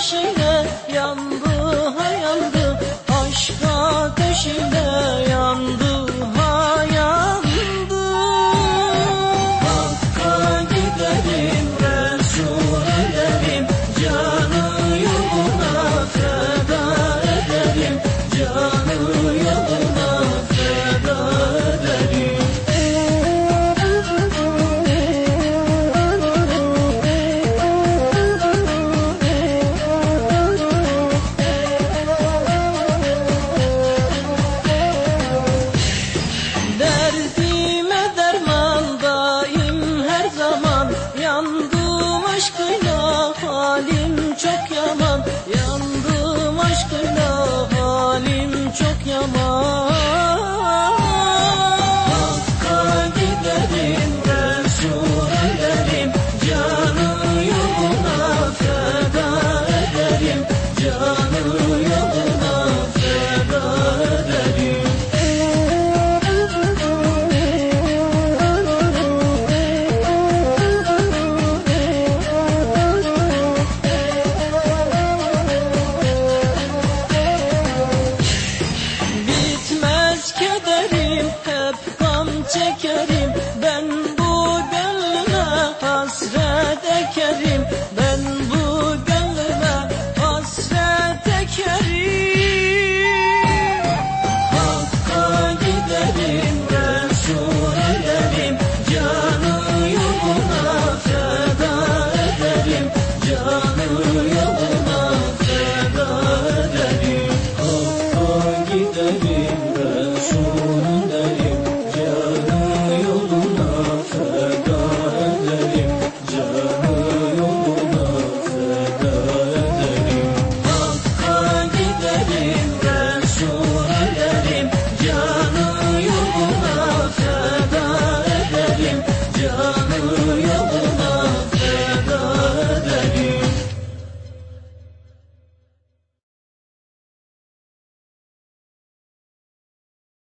ateşine yandım. aşkına halim çok take your